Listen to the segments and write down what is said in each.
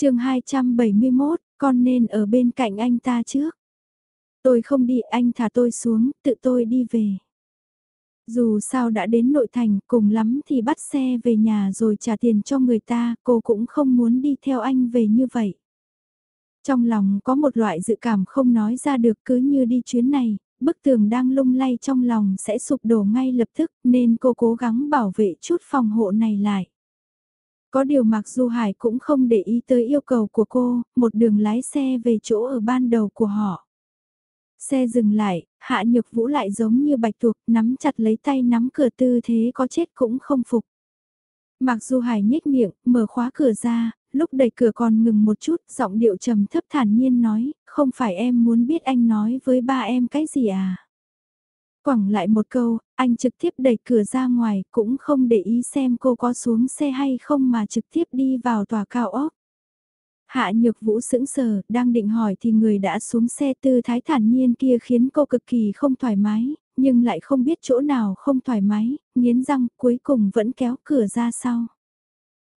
chương 271, con nên ở bên cạnh anh ta trước. Tôi không đi, anh thả tôi xuống, tự tôi đi về. Dù sao đã đến nội thành, cùng lắm thì bắt xe về nhà rồi trả tiền cho người ta, cô cũng không muốn đi theo anh về như vậy. Trong lòng có một loại dự cảm không nói ra được cứ như đi chuyến này, bức tường đang lung lay trong lòng sẽ sụp đổ ngay lập tức nên cô cố gắng bảo vệ chút phòng hộ này lại. Có điều mặc dù Hải cũng không để ý tới yêu cầu của cô, một đường lái xe về chỗ ở ban đầu của họ. Xe dừng lại, hạ nhược vũ lại giống như bạch tuộc, nắm chặt lấy tay nắm cửa tư thế có chết cũng không phục. Mặc dù Hải nhếch miệng, mở khóa cửa ra, lúc đẩy cửa còn ngừng một chút, giọng điệu trầm thấp thản nhiên nói, không phải em muốn biết anh nói với ba em cái gì à? Quẳng lại một câu, anh trực tiếp đẩy cửa ra ngoài, cũng không để ý xem cô có xuống xe hay không mà trực tiếp đi vào tòa cao ốc. Hạ nhược vũ sững sờ, đang định hỏi thì người đã xuống xe tư thái thản nhiên kia khiến cô cực kỳ không thoải mái, nhưng lại không biết chỗ nào không thoải mái, nghiến răng cuối cùng vẫn kéo cửa ra sau.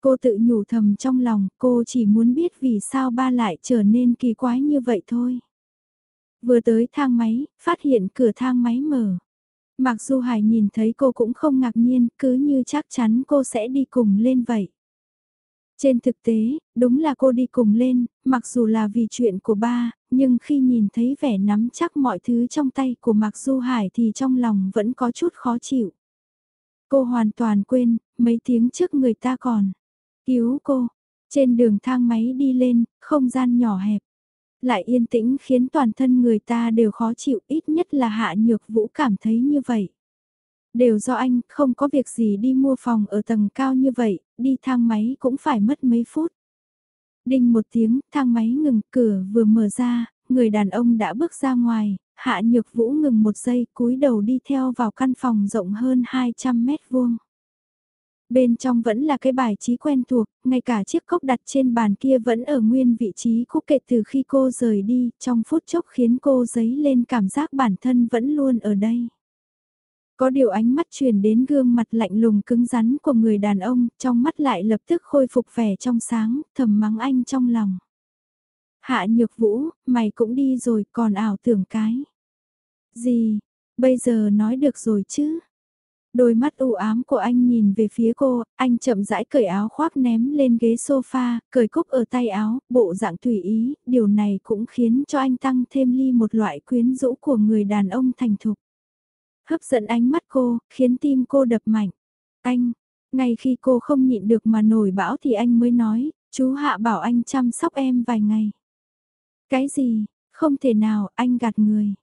Cô tự nhủ thầm trong lòng, cô chỉ muốn biết vì sao ba lại trở nên kỳ quái như vậy thôi. Vừa tới thang máy, phát hiện cửa thang máy mở. Mặc dù Hải nhìn thấy cô cũng không ngạc nhiên, cứ như chắc chắn cô sẽ đi cùng lên vậy. Trên thực tế, đúng là cô đi cùng lên, mặc dù là vì chuyện của ba, nhưng khi nhìn thấy vẻ nắm chắc mọi thứ trong tay của Mạc Du Hải thì trong lòng vẫn có chút khó chịu. Cô hoàn toàn quên, mấy tiếng trước người ta còn cứu cô. Trên đường thang máy đi lên, không gian nhỏ hẹp. Lại yên tĩnh khiến toàn thân người ta đều khó chịu ít nhất là hạ nhược vũ cảm thấy như vậy. Đều do anh không có việc gì đi mua phòng ở tầng cao như vậy, đi thang máy cũng phải mất mấy phút. Đinh một tiếng, thang máy ngừng, cửa vừa mở ra, người đàn ông đã bước ra ngoài, hạ nhược vũ ngừng một giây cúi đầu đi theo vào căn phòng rộng hơn 200 mét vuông. Bên trong vẫn là cái bài trí quen thuộc, ngay cả chiếc cốc đặt trên bàn kia vẫn ở nguyên vị trí cũ kệ từ khi cô rời đi, trong phút chốc khiến cô dấy lên cảm giác bản thân vẫn luôn ở đây. Có điều ánh mắt truyền đến gương mặt lạnh lùng cứng rắn của người đàn ông, trong mắt lại lập tức khôi phục vẻ trong sáng, thầm mắng anh trong lòng. Hạ nhược vũ, mày cũng đi rồi còn ảo tưởng cái. Gì, bây giờ nói được rồi chứ? Đôi mắt u ám của anh nhìn về phía cô, anh chậm rãi cởi áo khoác ném lên ghế sofa, cởi cúc ở tay áo, bộ dạng tùy ý, điều này cũng khiến cho anh tăng thêm ly một loại quyến rũ của người đàn ông thành thục. Hấp dẫn ánh mắt cô, khiến tim cô đập mạnh. Anh, ngay khi cô không nhịn được mà nổi bão thì anh mới nói, chú Hạ bảo anh chăm sóc em vài ngày. Cái gì, không thể nào, anh gạt người.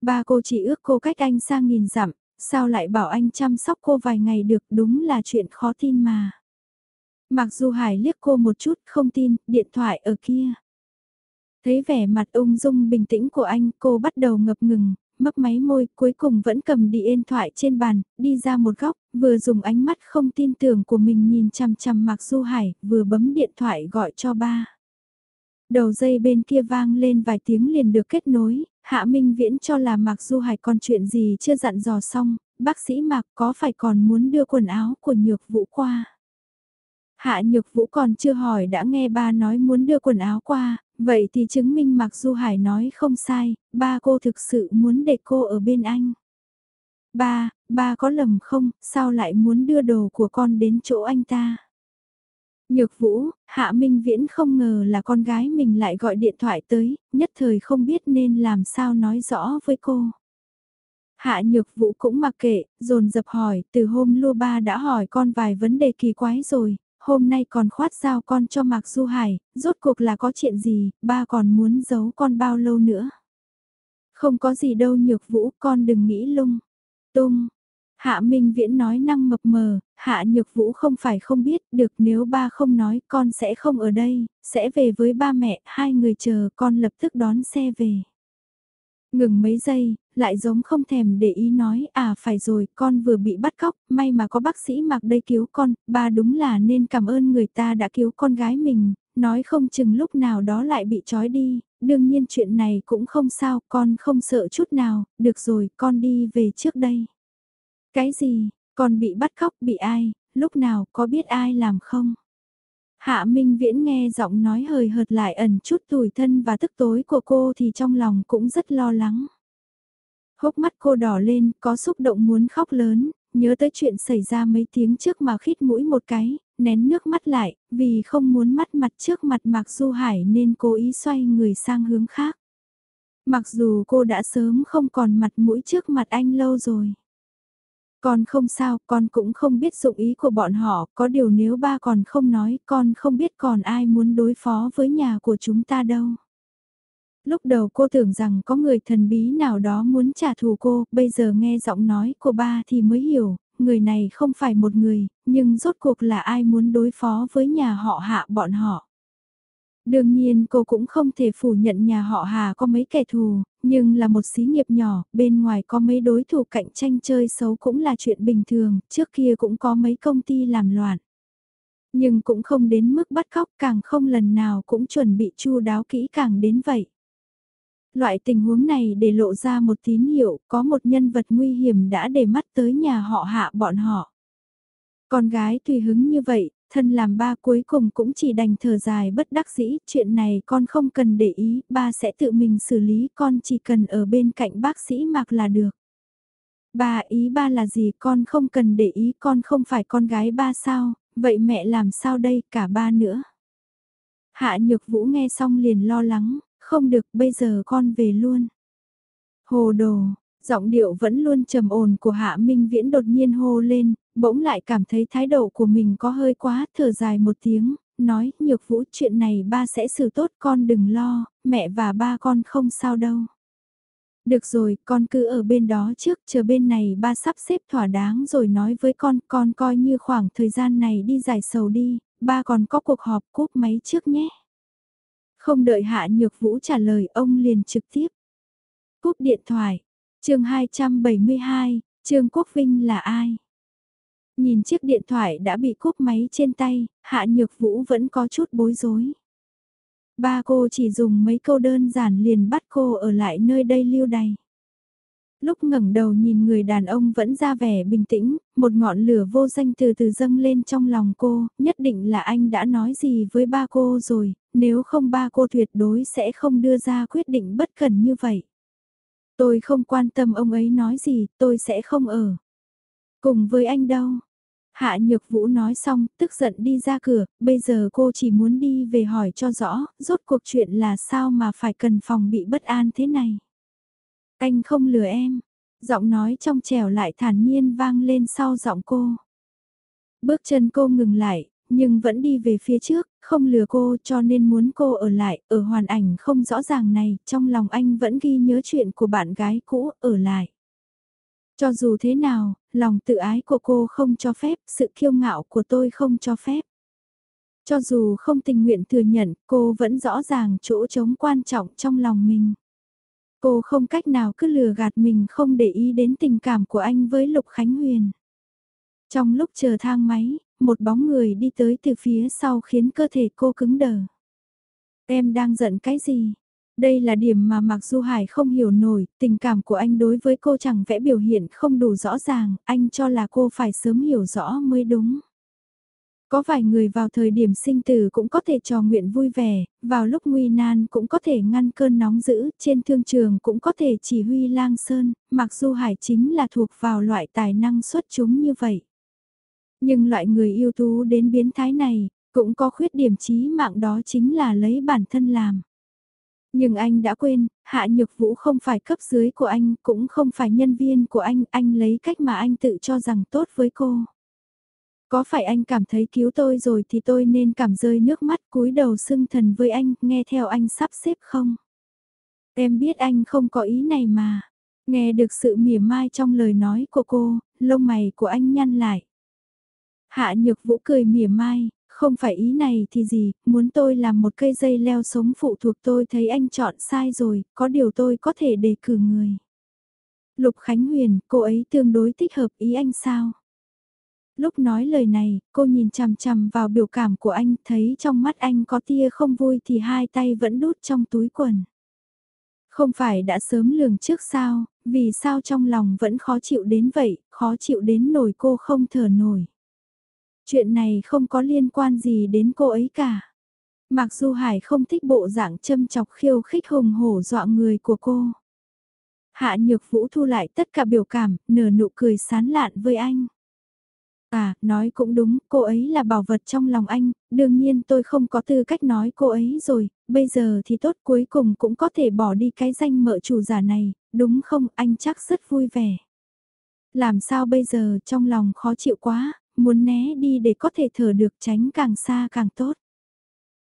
Ba cô chỉ ước cô cách anh sang nghìn dặm, sao lại bảo anh chăm sóc cô vài ngày được đúng là chuyện khó tin mà. Mặc dù Hải liếc cô một chút không tin, điện thoại ở kia. Thấy vẻ mặt ung dung bình tĩnh của anh cô bắt đầu ngập ngừng, mấp máy môi cuối cùng vẫn cầm đi điện thoại trên bàn, đi ra một góc, vừa dùng ánh mắt không tin tưởng của mình nhìn chằm chằm Mạc Du Hải, vừa bấm điện thoại gọi cho ba. Đầu dây bên kia vang lên vài tiếng liền được kết nối, Hạ Minh Viễn cho là Mạc Du Hải còn chuyện gì chưa dặn dò xong, bác sĩ Mạc có phải còn muốn đưa quần áo của Nhược Vũ qua. Hạ Nhược Vũ còn chưa hỏi đã nghe ba nói muốn đưa quần áo qua, vậy thì chứng minh Mạc Du Hải nói không sai, ba cô thực sự muốn để cô ở bên anh. Ba, ba có lầm không, sao lại muốn đưa đồ của con đến chỗ anh ta? Nhược Vũ, Hạ Minh Viễn không ngờ là con gái mình lại gọi điện thoại tới, nhất thời không biết nên làm sao nói rõ với cô. Hạ Nhược Vũ cũng mặc kệ, dồn dập hỏi, từ hôm Lua Ba đã hỏi con vài vấn đề kỳ quái rồi, hôm nay còn khoát giao con cho Mạc Du Hải, rốt cuộc là có chuyện gì, ba còn muốn giấu con bao lâu nữa. Không có gì đâu Nhược Vũ, con đừng nghĩ lung. Tung, Hạ Minh Viễn nói năng mập mờ, Hạ Nhược Vũ không phải không biết được nếu ba không nói con sẽ không ở đây, sẽ về với ba mẹ, hai người chờ con lập tức đón xe về. Ngừng mấy giây, lại giống không thèm để ý nói à phải rồi con vừa bị bắt cóc, may mà có bác sĩ mặc đây cứu con, ba đúng là nên cảm ơn người ta đã cứu con gái mình, nói không chừng lúc nào đó lại bị trói đi, đương nhiên chuyện này cũng không sao, con không sợ chút nào, được rồi con đi về trước đây. Cái gì, còn bị bắt cóc bị ai, lúc nào có biết ai làm không? Hạ Minh Viễn nghe giọng nói hời hợt lại ẩn chút tủi thân và tức tối của cô thì trong lòng cũng rất lo lắng. Hốc mắt cô đỏ lên, có xúc động muốn khóc lớn, nhớ tới chuyện xảy ra mấy tiếng trước mà khít mũi một cái, nén nước mắt lại, vì không muốn mắt mặt trước mặt Mạc Du Hải nên cố ý xoay người sang hướng khác. Mặc dù cô đã sớm không còn mặt mũi trước mặt anh lâu rồi. Con không sao, con cũng không biết dụng ý của bọn họ, có điều nếu ba còn không nói, con không biết còn ai muốn đối phó với nhà của chúng ta đâu. Lúc đầu cô tưởng rằng có người thần bí nào đó muốn trả thù cô, bây giờ nghe giọng nói của ba thì mới hiểu, người này không phải một người, nhưng rốt cuộc là ai muốn đối phó với nhà họ hạ bọn họ. Đương nhiên cô cũng không thể phủ nhận nhà họ Hà có mấy kẻ thù, nhưng là một xí nghiệp nhỏ, bên ngoài có mấy đối thủ cạnh tranh chơi xấu cũng là chuyện bình thường, trước kia cũng có mấy công ty làm loạn. Nhưng cũng không đến mức bắt cóc càng không lần nào cũng chuẩn bị chu đáo kỹ càng đến vậy. Loại tình huống này để lộ ra một tín hiệu, có một nhân vật nguy hiểm đã để mắt tới nhà họ hạ bọn họ. Con gái tùy hứng như vậy, thân làm ba cuối cùng cũng chỉ đành thở dài bất đắc dĩ, chuyện này con không cần để ý, ba sẽ tự mình xử lý, con chỉ cần ở bên cạnh bác sĩ mặc là được. Ba ý ba là gì con không cần để ý con không phải con gái ba sao, vậy mẹ làm sao đây cả ba nữa. Hạ Nhược Vũ nghe xong liền lo lắng, không được bây giờ con về luôn. Hồ đồ, giọng điệu vẫn luôn trầm ổn của Hạ Minh Viễn đột nhiên hô lên, bỗng lại cảm thấy thái độ của mình có hơi quá, thở dài một tiếng, nói, nhược vũ chuyện này ba sẽ xử tốt con đừng lo, mẹ và ba con không sao đâu. Được rồi, con cứ ở bên đó trước, chờ bên này ba sắp xếp thỏa đáng rồi nói với con, con coi như khoảng thời gian này đi giải sầu đi, ba còn có cuộc họp cúp máy trước nhé. Không đợi Hạ Nhược Vũ trả lời ông liền trực tiếp. Cúp điện thoại, chương 272, Trương Quốc Vinh là ai? Nhìn chiếc điện thoại đã bị cúp máy trên tay, Hạ Nhược Vũ vẫn có chút bối rối. Ba cô chỉ dùng mấy câu đơn giản liền bắt cô ở lại nơi đây lưu đày. Lúc ngẩng đầu nhìn người đàn ông vẫn ra vẻ bình tĩnh, một ngọn lửa vô danh từ từ dâng lên trong lòng cô, nhất định là anh đã nói gì với ba cô rồi, nếu không ba cô tuyệt đối sẽ không đưa ra quyết định bất cần như vậy. Tôi không quan tâm ông ấy nói gì, tôi sẽ không ở. Cùng với anh đâu. Hạ Nhược Vũ nói xong, tức giận đi ra cửa, bây giờ cô chỉ muốn đi về hỏi cho rõ, rốt cuộc chuyện là sao mà phải cần phòng bị bất an thế này. Anh không lừa em. Giọng nói trong trẻo lại thản nhiên vang lên sau giọng cô. Bước chân cô ngừng lại, nhưng vẫn đi về phía trước, không lừa cô cho nên muốn cô ở lại, ở hoàn ảnh không rõ ràng này, trong lòng anh vẫn ghi nhớ chuyện của bạn gái cũ, ở lại. Cho dù thế nào, lòng tự ái của cô không cho phép, sự kiêu ngạo của tôi không cho phép. Cho dù không tình nguyện thừa nhận, cô vẫn rõ ràng chỗ trống quan trọng trong lòng mình. Cô không cách nào cứ lừa gạt mình không để ý đến tình cảm của anh với Lục Khánh Huyền. Trong lúc chờ thang máy, một bóng người đi tới từ phía sau khiến cơ thể cô cứng đờ. Em đang giận cái gì? Đây là điểm mà Mạc Du Hải không hiểu nổi, tình cảm của anh đối với cô chẳng vẽ biểu hiện không đủ rõ ràng, anh cho là cô phải sớm hiểu rõ mới đúng. Có vài người vào thời điểm sinh tử cũng có thể trò nguyện vui vẻ, vào lúc nguy nan cũng có thể ngăn cơn nóng dữ, trên thương trường cũng có thể chỉ huy lang sơn, mặc dù Hải chính là thuộc vào loại tài năng xuất chúng như vậy. Nhưng loại người yêu tú đến biến thái này, cũng có khuyết điểm chí mạng đó chính là lấy bản thân làm. Nhưng anh đã quên, Hạ Nhược Vũ không phải cấp dưới của anh, cũng không phải nhân viên của anh, anh lấy cách mà anh tự cho rằng tốt với cô. Có phải anh cảm thấy cứu tôi rồi thì tôi nên cảm rơi nước mắt cúi đầu xưng thần với anh, nghe theo anh sắp xếp không? Em biết anh không có ý này mà. Nghe được sự mỉa mai trong lời nói của cô, lông mày của anh nhăn lại. Hạ nhược vũ cười mỉa mai, không phải ý này thì gì, muốn tôi làm một cây dây leo sống phụ thuộc tôi thấy anh chọn sai rồi, có điều tôi có thể đề cử người. Lục Khánh Huyền, cô ấy tương đối thích hợp ý anh sao? Lúc nói lời này, cô nhìn chằm chằm vào biểu cảm của anh, thấy trong mắt anh có tia không vui thì hai tay vẫn đút trong túi quần. Không phải đã sớm lường trước sao, vì sao trong lòng vẫn khó chịu đến vậy, khó chịu đến nổi cô không thở nổi. Chuyện này không có liên quan gì đến cô ấy cả. Mặc dù Hải không thích bộ dạng châm chọc khiêu khích hùng hổ dọa người của cô. Hạ Nhược Vũ thu lại tất cả biểu cảm, nở nụ cười sán lạn với anh. À, nói cũng đúng, cô ấy là bảo vật trong lòng anh, đương nhiên tôi không có tư cách nói cô ấy rồi, bây giờ thì tốt cuối cùng cũng có thể bỏ đi cái danh mợ chủ giả này, đúng không, anh chắc rất vui vẻ. Làm sao bây giờ trong lòng khó chịu quá, muốn né đi để có thể thở được tránh càng xa càng tốt.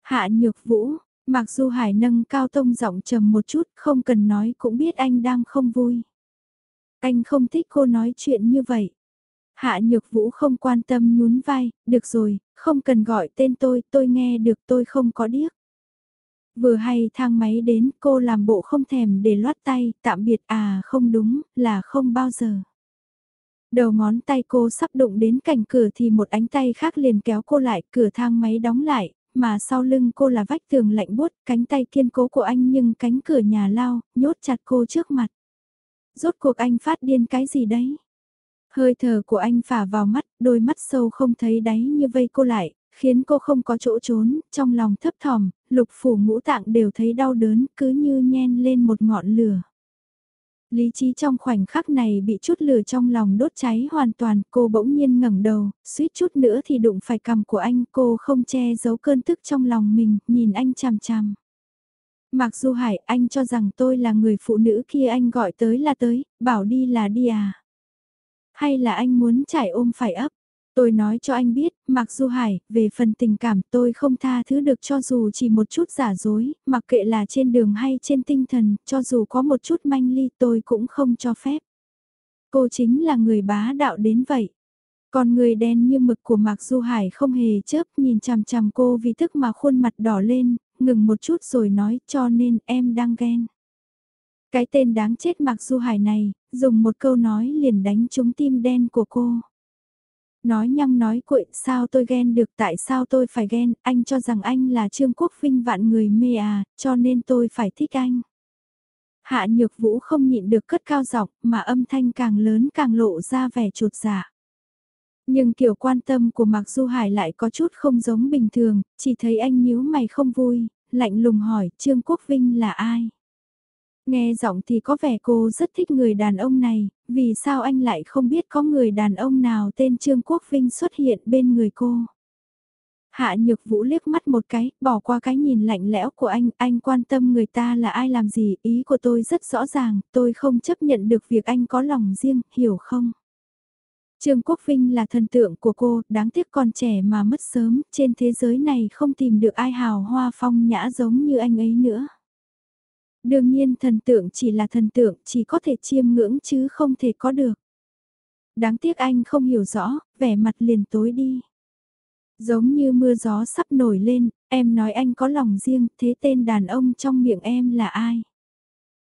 Hạ nhược vũ, mặc dù Hải nâng cao tông giọng trầm một chút, không cần nói cũng biết anh đang không vui. Anh không thích cô nói chuyện như vậy. Hạ nhược vũ không quan tâm nhún vai, được rồi, không cần gọi tên tôi, tôi nghe được tôi không có điếc. Vừa hay thang máy đến cô làm bộ không thèm để loát tay, tạm biệt à không đúng, là không bao giờ. Đầu ngón tay cô sắp đụng đến cạnh cửa thì một ánh tay khác liền kéo cô lại, cửa thang máy đóng lại, mà sau lưng cô là vách tường lạnh buốt, cánh tay kiên cố của anh nhưng cánh cửa nhà lao, nhốt chặt cô trước mặt. Rốt cuộc anh phát điên cái gì đấy? Hơi thở của anh phả vào mắt, đôi mắt sâu không thấy đáy như vây cô lại, khiến cô không có chỗ trốn, trong lòng thấp thỏm, lục phủ ngũ tạng đều thấy đau đớn, cứ như nhen lên một ngọn lửa. Lý trí trong khoảnh khắc này bị chút lửa trong lòng đốt cháy hoàn toàn, cô bỗng nhiên ngẩng đầu, suýt chút nữa thì đụng phải cầm của anh, cô không che giấu cơn tức trong lòng mình, nhìn anh chằm chằm. Mặc dù Hải, anh cho rằng tôi là người phụ nữ kia anh gọi tới là tới, bảo đi là đi à. Hay là anh muốn trải ôm phải ấp? Tôi nói cho anh biết, mặc dù Hải, về phần tình cảm tôi không tha thứ được cho dù chỉ một chút giả dối, mặc kệ là trên đường hay trên tinh thần, cho dù có một chút manh ly tôi cũng không cho phép. Cô chính là người bá đạo đến vậy. Còn người đen như mực của Mạc Du Hải không hề chớp nhìn chằm chằm cô vì thức mà khuôn mặt đỏ lên, ngừng một chút rồi nói cho nên em đang ghen. Cái tên đáng chết Mạc Du Hải này, dùng một câu nói liền đánh trúng tim đen của cô. Nói nhăng nói cuội, sao tôi ghen được, tại sao tôi phải ghen, anh cho rằng anh là Trương Quốc Vinh vạn người mê à, cho nên tôi phải thích anh. Hạ Nhược Vũ không nhịn được cất cao giọng, mà âm thanh càng lớn càng lộ ra vẻ chuột dạ. Nhưng kiểu quan tâm của Mạc Du Hải lại có chút không giống bình thường, chỉ thấy anh nhíu mày không vui, lạnh lùng hỏi Trương Quốc Vinh là ai? Nghe giọng thì có vẻ cô rất thích người đàn ông này, vì sao anh lại không biết có người đàn ông nào tên Trương Quốc Vinh xuất hiện bên người cô. Hạ Nhược Vũ liếc mắt một cái, bỏ qua cái nhìn lạnh lẽo của anh, anh quan tâm người ta là ai làm gì, ý của tôi rất rõ ràng, tôi không chấp nhận được việc anh có lòng riêng, hiểu không? Trương Quốc Vinh là thần tượng của cô, đáng tiếc còn trẻ mà mất sớm, trên thế giới này không tìm được ai hào hoa phong nhã giống như anh ấy nữa. Đương nhiên thần tượng chỉ là thần tượng, chỉ có thể chiêm ngưỡng chứ không thể có được. Đáng tiếc anh không hiểu rõ, vẻ mặt liền tối đi. Giống như mưa gió sắp nổi lên, em nói anh có lòng riêng, thế tên đàn ông trong miệng em là ai?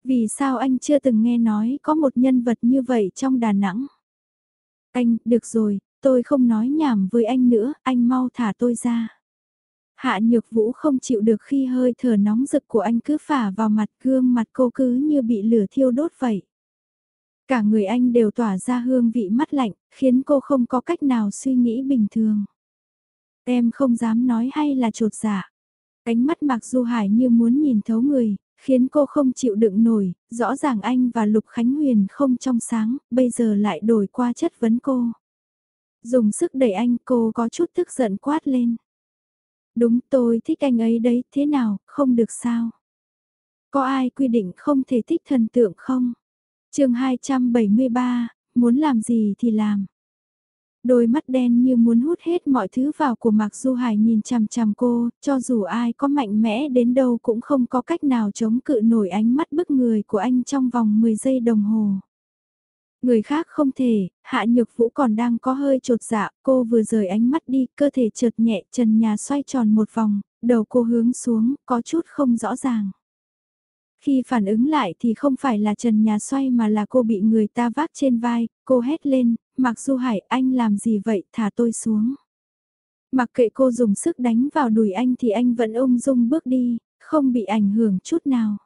Vì sao anh chưa từng nghe nói có một nhân vật như vậy trong Đà Nẵng? Anh, được rồi, tôi không nói nhảm với anh nữa, anh mau thả tôi ra. Hạ nhược vũ không chịu được khi hơi thở nóng rực của anh cứ phả vào mặt gương mặt cô cứ như bị lửa thiêu đốt vậy. Cả người anh đều tỏa ra hương vị mắt lạnh, khiến cô không có cách nào suy nghĩ bình thường. Em không dám nói hay là trột dạ. Cánh mắt Mạc Du Hải như muốn nhìn thấu người, khiến cô không chịu đựng nổi, rõ ràng anh và Lục Khánh Huyền không trong sáng, bây giờ lại đổi qua chất vấn cô. Dùng sức đẩy anh cô có chút tức giận quát lên. Đúng tôi thích anh ấy đấy, thế nào, không được sao? Có ai quy định không thể thích thần tượng không? chương 273, muốn làm gì thì làm. Đôi mắt đen như muốn hút hết mọi thứ vào của Mạc Du Hải nhìn chằm chằm cô, cho dù ai có mạnh mẽ đến đâu cũng không có cách nào chống cự nổi ánh mắt bức người của anh trong vòng 10 giây đồng hồ. Người khác không thể, hạ nhược vũ còn đang có hơi trột dạ, cô vừa rời ánh mắt đi, cơ thể trượt nhẹ, trần nhà xoay tròn một vòng, đầu cô hướng xuống, có chút không rõ ràng. Khi phản ứng lại thì không phải là trần nhà xoay mà là cô bị người ta vác trên vai, cô hét lên, mặc dù hải anh làm gì vậy, thả tôi xuống. Mặc kệ cô dùng sức đánh vào đùi anh thì anh vẫn ung dung bước đi, không bị ảnh hưởng chút nào.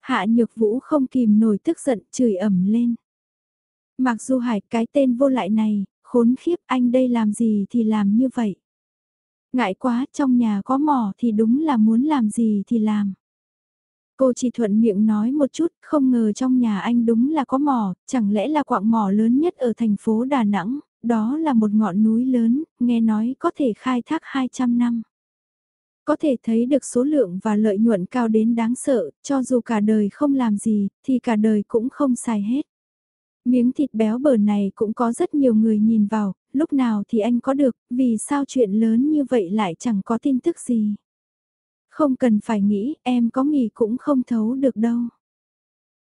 Hạ nhược vũ không kìm nổi tức giận chửi ẩm lên. Mặc dù hải cái tên vô lại này, khốn khiếp anh đây làm gì thì làm như vậy. Ngại quá, trong nhà có mỏ thì đúng là muốn làm gì thì làm. Cô chỉ thuận miệng nói một chút, không ngờ trong nhà anh đúng là có mỏ, chẳng lẽ là quạng mỏ lớn nhất ở thành phố Đà Nẵng, đó là một ngọn núi lớn, nghe nói có thể khai thác 200 năm. Có thể thấy được số lượng và lợi nhuận cao đến đáng sợ, cho dù cả đời không làm gì, thì cả đời cũng không xài hết. Miếng thịt béo bở này cũng có rất nhiều người nhìn vào, lúc nào thì anh có được, vì sao chuyện lớn như vậy lại chẳng có tin tức gì. Không cần phải nghĩ, em có nghỉ cũng không thấu được đâu.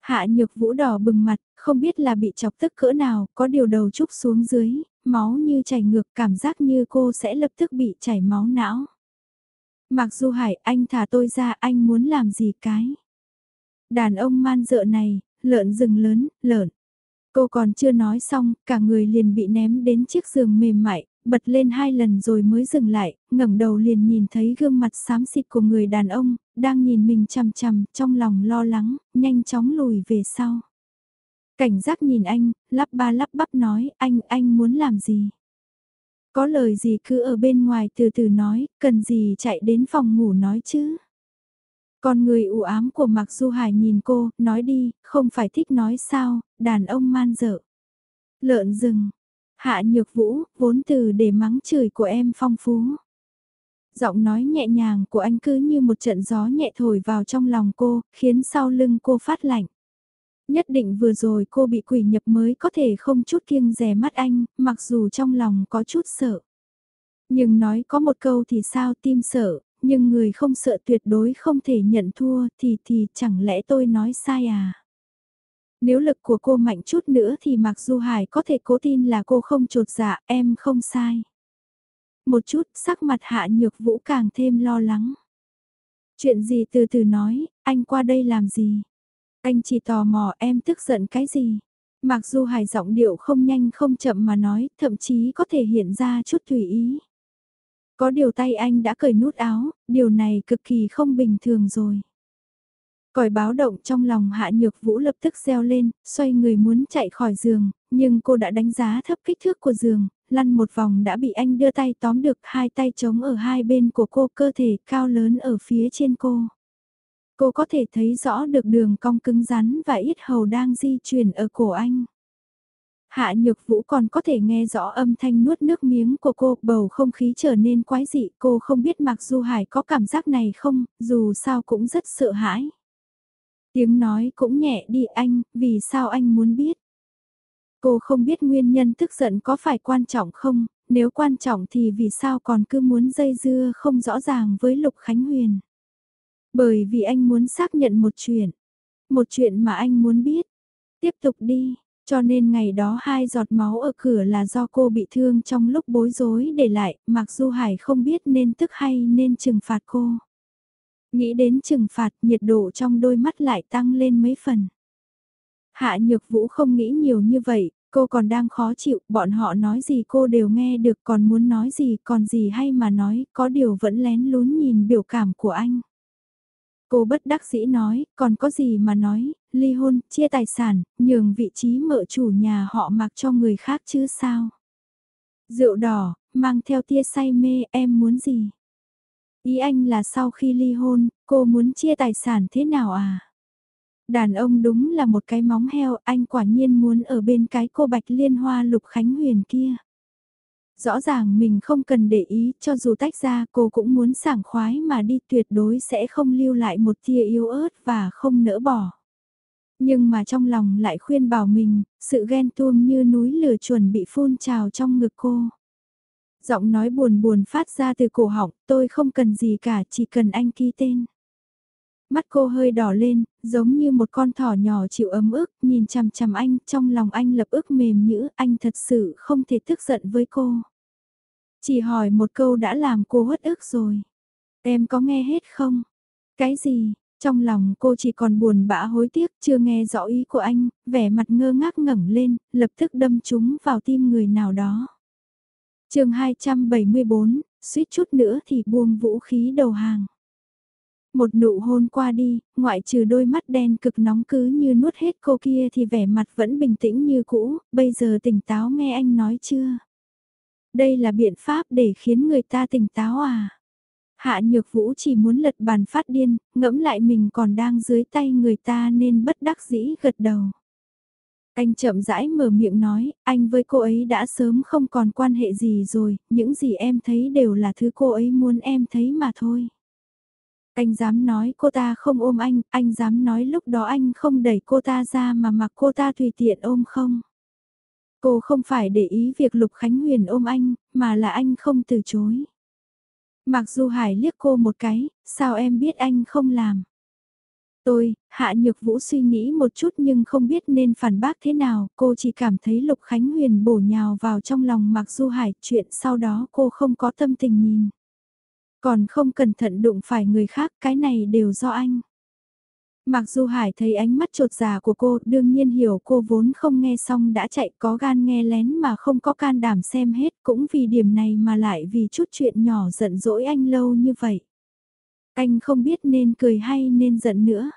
Hạ nhược vũ đỏ bừng mặt, không biết là bị chọc tức cỡ nào, có điều đầu trúc xuống dưới, máu như chảy ngược cảm giác như cô sẽ lập tức bị chảy máu não. Mặc dù hải anh thả tôi ra anh muốn làm gì cái. Đàn ông man dợ này, lợn rừng lớn, lợn. Cô còn chưa nói xong, cả người liền bị ném đến chiếc giường mềm mại, bật lên hai lần rồi mới dừng lại, ngẩng đầu liền nhìn thấy gương mặt xám xịt của người đàn ông, đang nhìn mình chằm chằm, trong lòng lo lắng, nhanh chóng lùi về sau. Cảnh giác nhìn anh, lắp ba lắp bắp nói, anh, anh muốn làm gì? Có lời gì cứ ở bên ngoài từ từ nói, cần gì chạy đến phòng ngủ nói chứ? Con người u ám của Mạc Du Hải nhìn cô, nói đi, không phải thích nói sao, đàn ông man dợ. Lợn rừng, hạ nhược vũ, vốn từ để mắng chửi của em phong phú. Giọng nói nhẹ nhàng của anh cứ như một trận gió nhẹ thổi vào trong lòng cô, khiến sau lưng cô phát lạnh. Nhất định vừa rồi cô bị quỷ nhập mới có thể không chút kiêng rè mắt anh, mặc dù trong lòng có chút sợ. Nhưng nói có một câu thì sao tim sợ, nhưng người không sợ tuyệt đối không thể nhận thua thì thì chẳng lẽ tôi nói sai à? Nếu lực của cô mạnh chút nữa thì mặc dù Hải có thể cố tin là cô không trột dạ, em không sai. Một chút sắc mặt hạ nhược vũ càng thêm lo lắng. Chuyện gì từ từ nói, anh qua đây làm gì? Anh chỉ tò mò em tức giận cái gì? Mặc dù Hải giọng điệu không nhanh không chậm mà nói, thậm chí có thể hiện ra chút tùy ý. Có điều tay anh đã cởi nút áo, điều này cực kỳ không bình thường rồi. Còi báo động trong lòng hạ nhược vũ lập tức reo lên, xoay người muốn chạy khỏi giường, nhưng cô đã đánh giá thấp kích thước của giường, lăn một vòng đã bị anh đưa tay tóm được hai tay trống ở hai bên của cô cơ thể cao lớn ở phía trên cô. Cô có thể thấy rõ được đường cong cứng rắn và ít hầu đang di chuyển ở cổ anh. Hạ nhược vũ còn có thể nghe rõ âm thanh nuốt nước miếng của cô, bầu không khí trở nên quái dị, cô không biết Mặc Du Hải có cảm giác này không, dù sao cũng rất sợ hãi. Tiếng nói cũng nhẹ đi anh, vì sao anh muốn biết? Cô không biết nguyên nhân tức giận có phải quan trọng không, nếu quan trọng thì vì sao còn cứ muốn dây dưa không rõ ràng với Lục Khánh Huyền. Bởi vì anh muốn xác nhận một chuyện, một chuyện mà anh muốn biết. Tiếp tục đi, cho nên ngày đó hai giọt máu ở cửa là do cô bị thương trong lúc bối rối để lại, mặc dù Hải không biết nên tức hay nên trừng phạt cô. Nghĩ đến trừng phạt, nhiệt độ trong đôi mắt lại tăng lên mấy phần. Hạ Nhược Vũ không nghĩ nhiều như vậy, cô còn đang khó chịu, bọn họ nói gì cô đều nghe được còn muốn nói gì còn gì hay mà nói, có điều vẫn lén lún nhìn biểu cảm của anh. Cô bất đắc dĩ nói, còn có gì mà nói, ly hôn, chia tài sản, nhường vị trí mợ chủ nhà họ mặc cho người khác chứ sao. Rượu đỏ, mang theo tia say mê, em muốn gì? Ý anh là sau khi ly hôn, cô muốn chia tài sản thế nào à? Đàn ông đúng là một cái móng heo, anh quả nhiên muốn ở bên cái cô bạch liên hoa lục khánh huyền kia. Rõ ràng mình không cần để ý, cho dù tách ra cô cũng muốn sảng khoái mà đi tuyệt đối sẽ không lưu lại một tia yếu ớt và không nỡ bỏ. Nhưng mà trong lòng lại khuyên bảo mình, sự ghen tuông như núi lửa chuẩn bị phun trào trong ngực cô. Giọng nói buồn buồn phát ra từ cổ họng, tôi không cần gì cả, chỉ cần anh ký tên. Mắt cô hơi đỏ lên, giống như một con thỏ nhỏ chịu ấm ức, nhìn chằm chằm anh, trong lòng anh lập ức mềm nhữ, anh thật sự không thể tức giận với cô. Chỉ hỏi một câu đã làm cô hất ức rồi. Em có nghe hết không? Cái gì? Trong lòng cô chỉ còn buồn bã hối tiếc, chưa nghe rõ ý của anh, vẻ mặt ngơ ngác ngẩng lên, lập tức đâm chúng vào tim người nào đó. chương 274, suýt chút nữa thì buông vũ khí đầu hàng. Một nụ hôn qua đi, ngoại trừ đôi mắt đen cực nóng cứ như nuốt hết cô kia thì vẻ mặt vẫn bình tĩnh như cũ, bây giờ tỉnh táo nghe anh nói chưa? Đây là biện pháp để khiến người ta tỉnh táo à? Hạ nhược vũ chỉ muốn lật bàn phát điên, ngẫm lại mình còn đang dưới tay người ta nên bất đắc dĩ gật đầu. Anh chậm rãi mở miệng nói, anh với cô ấy đã sớm không còn quan hệ gì rồi, những gì em thấy đều là thứ cô ấy muốn em thấy mà thôi. Anh dám nói cô ta không ôm anh, anh dám nói lúc đó anh không đẩy cô ta ra mà mặc cô ta tùy tiện ôm không. Cô không phải để ý việc Lục Khánh Huyền ôm anh, mà là anh không từ chối. Mặc dù Hải liếc cô một cái, sao em biết anh không làm? Tôi, Hạ Nhược Vũ suy nghĩ một chút nhưng không biết nên phản bác thế nào, cô chỉ cảm thấy Lục Khánh Huyền bổ nhào vào trong lòng Mạc Du Hải, chuyện sau đó cô không có tâm tình nhìn. Còn không cẩn thận đụng phải người khác, cái này đều do anh. Mặc dù Hải thấy ánh mắt trột già của cô, đương nhiên hiểu cô vốn không nghe xong đã chạy có gan nghe lén mà không có can đảm xem hết, cũng vì điểm này mà lại vì chút chuyện nhỏ giận dỗi anh lâu như vậy. Anh không biết nên cười hay nên giận nữa.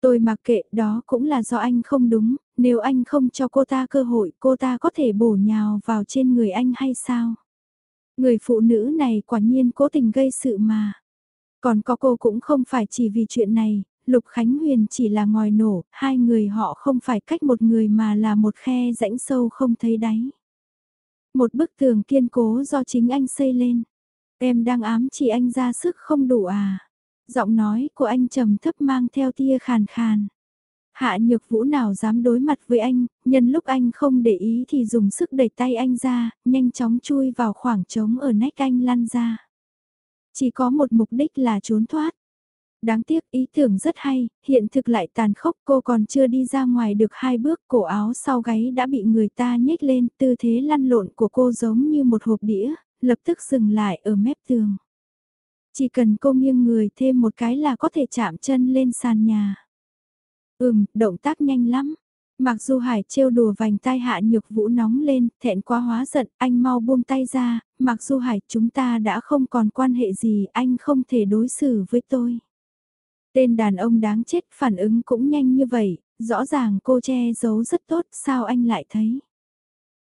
Tôi mặc kệ đó cũng là do anh không đúng, nếu anh không cho cô ta cơ hội cô ta có thể bổ nhào vào trên người anh hay sao? Người phụ nữ này quả nhiên cố tình gây sự mà. Còn có cô cũng không phải chỉ vì chuyện này, Lục Khánh Huyền chỉ là ngòi nổ, hai người họ không phải cách một người mà là một khe rãnh sâu không thấy đáy. Một bức tường kiên cố do chính anh xây lên. Em đang ám chỉ anh ra sức không đủ à? Giọng nói của anh trầm thấp mang theo tia khàn khàn. Hạ nhược vũ nào dám đối mặt với anh, nhân lúc anh không để ý thì dùng sức đẩy tay anh ra, nhanh chóng chui vào khoảng trống ở nách anh lăn ra. Chỉ có một mục đích là trốn thoát. Đáng tiếc ý tưởng rất hay, hiện thực lại tàn khốc cô còn chưa đi ra ngoài được hai bước cổ áo sau gáy đã bị người ta nhếch lên tư thế lăn lộn của cô giống như một hộp đĩa, lập tức dừng lại ở mép tường. Chỉ cần cô nghiêng người thêm một cái là có thể chạm chân lên sàn nhà. Ừm, động tác nhanh lắm. Mặc dù Hải trêu đùa vành tai hạ nhược vũ nóng lên, thẹn quá hóa giận, anh mau buông tay ra, mặc dù Hải chúng ta đã không còn quan hệ gì, anh không thể đối xử với tôi. Tên đàn ông đáng chết phản ứng cũng nhanh như vậy, rõ ràng cô che giấu rất tốt, sao anh lại thấy?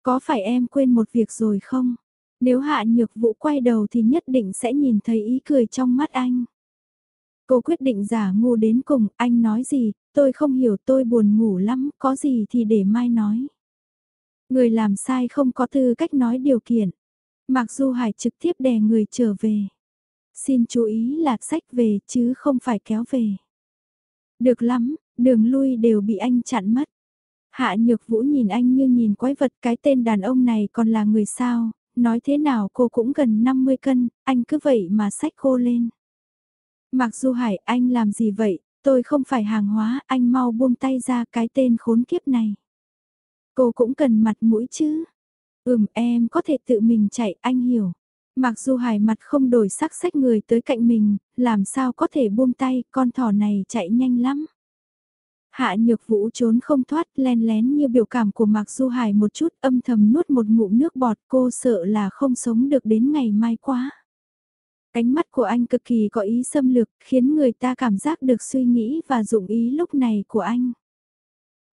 Có phải em quên một việc rồi không? Nếu hạ nhược vũ quay đầu thì nhất định sẽ nhìn thấy ý cười trong mắt anh. Cô quyết định giả ngu đến cùng, anh nói gì, tôi không hiểu tôi buồn ngủ lắm, có gì thì để mai nói. Người làm sai không có tư cách nói điều kiện. Mặc dù Hải trực tiếp đè người trở về. Xin chú ý là sách về chứ không phải kéo về. Được lắm, đường lui đều bị anh chặn mất. Hạ nhược vũ nhìn anh như nhìn quái vật cái tên đàn ông này còn là người sao, nói thế nào cô cũng gần 50 cân, anh cứ vậy mà sách cô lên. Mặc dù Hải anh làm gì vậy, tôi không phải hàng hóa, anh mau buông tay ra cái tên khốn kiếp này. Cô cũng cần mặt mũi chứ. Ừm em có thể tự mình chạy, anh hiểu. Mặc dù hải mặt không đổi sắc sách người tới cạnh mình, làm sao có thể buông tay, con thỏ này chạy nhanh lắm. Hạ nhược vũ trốn không thoát len lén như biểu cảm của Mạc Du Hải một chút âm thầm nuốt một ngụm nước bọt cô sợ là không sống được đến ngày mai quá. Cánh mắt của anh cực kỳ có ý xâm lược khiến người ta cảm giác được suy nghĩ và dụng ý lúc này của anh.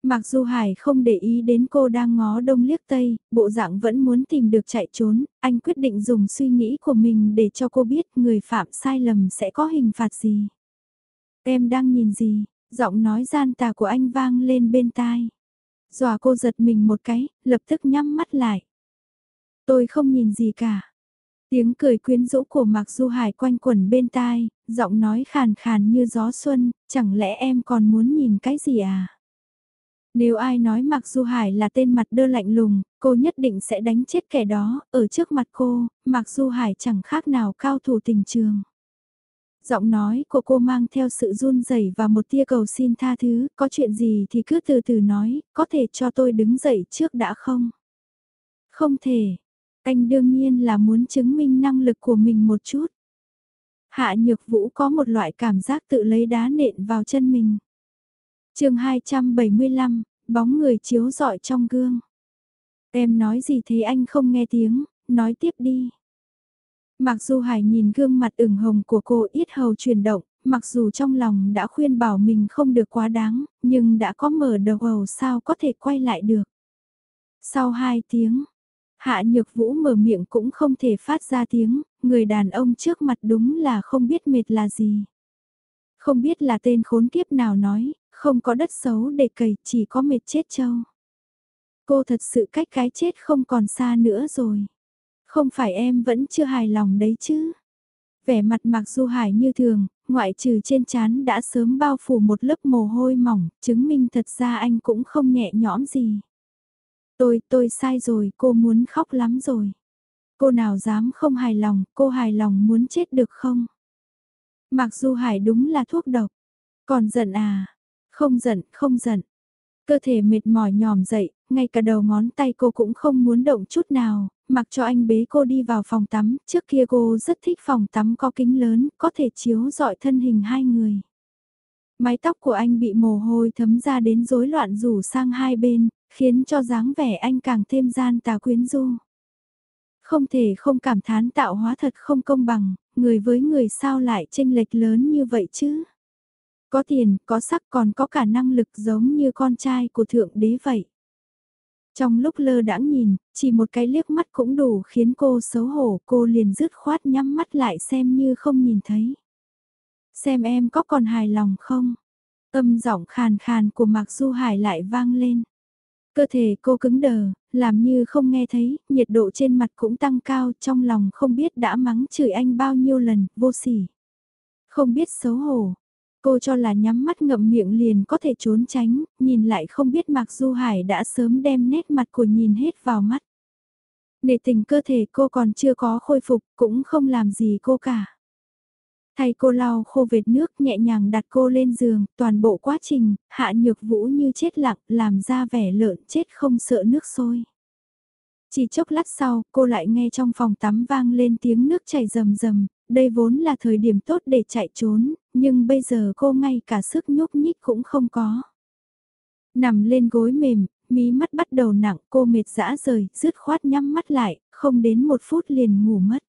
Mặc dù Hải không để ý đến cô đang ngó đông liếc tây, bộ dạng vẫn muốn tìm được chạy trốn, anh quyết định dùng suy nghĩ của mình để cho cô biết người phạm sai lầm sẽ có hình phạt gì. Em đang nhìn gì? Giọng nói gian tà của anh vang lên bên tai. Dòa cô giật mình một cái, lập tức nhắm mắt lại. Tôi không nhìn gì cả. Tiếng cười quyến rũ của Mạc Du Hải quanh quẩn bên tai, giọng nói khàn khàn như gió xuân, chẳng lẽ em còn muốn nhìn cái gì à? Nếu ai nói Mạc Du Hải là tên mặt đơ lạnh lùng, cô nhất định sẽ đánh chết kẻ đó, ở trước mặt cô, Mạc Du Hải chẳng khác nào cao thủ tình trường. Giọng nói của cô mang theo sự run rẩy và một tia cầu xin tha thứ, có chuyện gì thì cứ từ từ nói, có thể cho tôi đứng dậy trước đã không? Không thể, anh đương nhiên là muốn chứng minh năng lực của mình một chút. Hạ Nhược Vũ có một loại cảm giác tự lấy đá nện vào chân mình chương 275, bóng người chiếu rọi trong gương. Em nói gì thế anh không nghe tiếng, nói tiếp đi. Mặc dù Hải nhìn gương mặt ửng hồng của cô ít hầu chuyển động, mặc dù trong lòng đã khuyên bảo mình không được quá đáng, nhưng đã có mở đầu hầu sao có thể quay lại được. Sau 2 tiếng, Hạ nhược vũ mở miệng cũng không thể phát ra tiếng, người đàn ông trước mặt đúng là không biết mệt là gì. Không biết là tên khốn kiếp nào nói, không có đất xấu để cày chỉ có mệt chết châu. Cô thật sự cách cái chết không còn xa nữa rồi. Không phải em vẫn chưa hài lòng đấy chứ. Vẻ mặt mặc Du Hải như thường, ngoại trừ trên chán đã sớm bao phủ một lớp mồ hôi mỏng, chứng minh thật ra anh cũng không nhẹ nhõm gì. Tôi, tôi sai rồi, cô muốn khóc lắm rồi. Cô nào dám không hài lòng, cô hài lòng muốn chết được không? Mặc dù Hải đúng là thuốc độc. Còn giận à? Không giận, không giận. Cơ thể mệt mỏi nhòm dậy, ngay cả đầu ngón tay cô cũng không muốn động chút nào, mặc cho anh bế cô đi vào phòng tắm, trước kia cô rất thích phòng tắm có kính lớn, có thể chiếu dọi thân hình hai người. Mái tóc của anh bị mồ hôi thấm ra đến rối loạn rủ sang hai bên, khiến cho dáng vẻ anh càng thêm gian tà quyến du. Không thể không cảm thán tạo hóa thật không công bằng, người với người sao lại tranh lệch lớn như vậy chứ. Có tiền, có sắc còn có cả năng lực giống như con trai của thượng đế vậy. Trong lúc lơ đãng nhìn, chỉ một cái liếc mắt cũng đủ khiến cô xấu hổ, cô liền dứt khoát nhắm mắt lại xem như không nhìn thấy. Xem em có còn hài lòng không? Âm giọng khàn khàn của Mạc Du Hải lại vang lên. Cơ thể cô cứng đờ, làm như không nghe thấy, nhiệt độ trên mặt cũng tăng cao, trong lòng không biết đã mắng chửi anh bao nhiêu lần, vô sỉ. Không biết xấu hổ. Cô cho là nhắm mắt ngậm miệng liền có thể trốn tránh, nhìn lại không biết Mạc Du Hải đã sớm đem nét mặt của nhìn hết vào mắt. Nề tình cơ thể cô còn chưa có khôi phục, cũng không làm gì cô cả. Thay cô lau khô vệt nước nhẹ nhàng đặt cô lên giường, toàn bộ quá trình, hạ nhược vũ như chết lặng, làm ra vẻ lợn chết không sợ nước sôi. Chỉ chốc lát sau, cô lại nghe trong phòng tắm vang lên tiếng nước chảy rầm rầm, đây vốn là thời điểm tốt để chạy trốn, nhưng bây giờ cô ngay cả sức nhúc nhích cũng không có. Nằm lên gối mềm, mí mắt bắt đầu nặng, cô mệt dã rời, rứt khoát nhắm mắt lại, không đến một phút liền ngủ mất.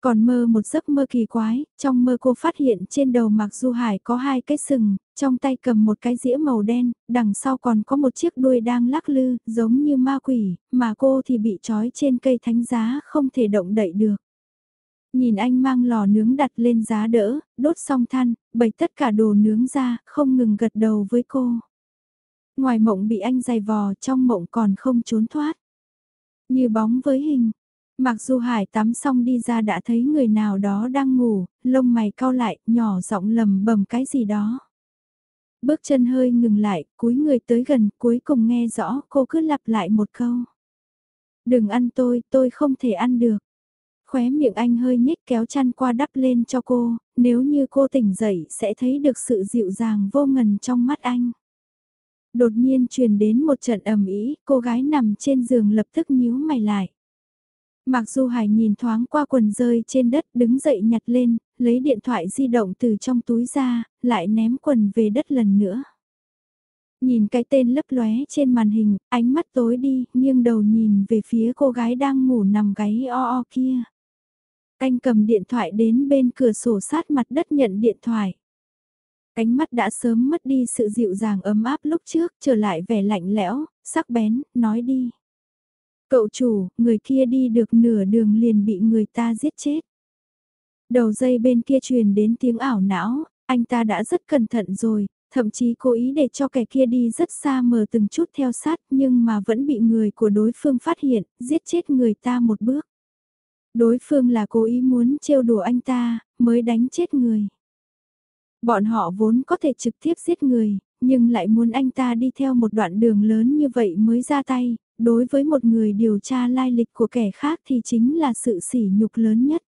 Còn mơ một giấc mơ kỳ quái, trong mơ cô phát hiện trên đầu Mạc Du Hải có hai cái sừng, trong tay cầm một cái dĩa màu đen, đằng sau còn có một chiếc đuôi đang lắc lư, giống như ma quỷ, mà cô thì bị trói trên cây thánh giá không thể động đậy được. Nhìn anh mang lò nướng đặt lên giá đỡ, đốt xong than, bày tất cả đồ nướng ra, không ngừng gật đầu với cô. Ngoài mộng bị anh giày vò, trong mộng còn không trốn thoát. Như bóng với hình, Mặc dù Hải tắm xong đi ra đã thấy người nào đó đang ngủ, lông mày cau lại, nhỏ giọng lầm bầm cái gì đó. Bước chân hơi ngừng lại, cúi người tới gần, cuối cùng nghe rõ cô cứ lặp lại một câu. Đừng ăn tôi, tôi không thể ăn được. Khóe miệng anh hơi nhếch kéo chăn qua đắp lên cho cô, nếu như cô tỉnh dậy sẽ thấy được sự dịu dàng vô ngần trong mắt anh. Đột nhiên truyền đến một trận ầm ĩ, cô gái nằm trên giường lập tức nhíu mày lại. Mặc dù Hải nhìn thoáng qua quần rơi trên đất đứng dậy nhặt lên, lấy điện thoại di động từ trong túi ra, lại ném quần về đất lần nữa. Nhìn cái tên lấp lóe trên màn hình, ánh mắt tối đi, nghiêng đầu nhìn về phía cô gái đang ngủ nằm gáy o o kia. Anh cầm điện thoại đến bên cửa sổ sát mặt đất nhận điện thoại. Ánh mắt đã sớm mất đi sự dịu dàng ấm áp lúc trước, trở lại vẻ lạnh lẽo, sắc bén, nói đi. Cậu chủ, người kia đi được nửa đường liền bị người ta giết chết. Đầu dây bên kia truyền đến tiếng ảo não, anh ta đã rất cẩn thận rồi, thậm chí cố ý để cho kẻ kia đi rất xa mờ từng chút theo sát nhưng mà vẫn bị người của đối phương phát hiện, giết chết người ta một bước. Đối phương là cố ý muốn trêu đùa anh ta, mới đánh chết người. Bọn họ vốn có thể trực tiếp giết người, nhưng lại muốn anh ta đi theo một đoạn đường lớn như vậy mới ra tay, đối với một người điều tra lai lịch của kẻ khác thì chính là sự sỉ nhục lớn nhất.